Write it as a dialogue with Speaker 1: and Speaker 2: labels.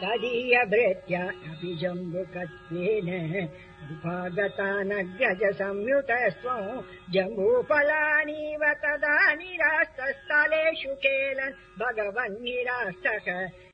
Speaker 1: तदीयभृत्या अपि जम्बुकत्वेन उपागतानग्रज संयुत जम्बूफलानीव तदा निरास्तस्थलेषु केलन् भगवन्निरास्तः।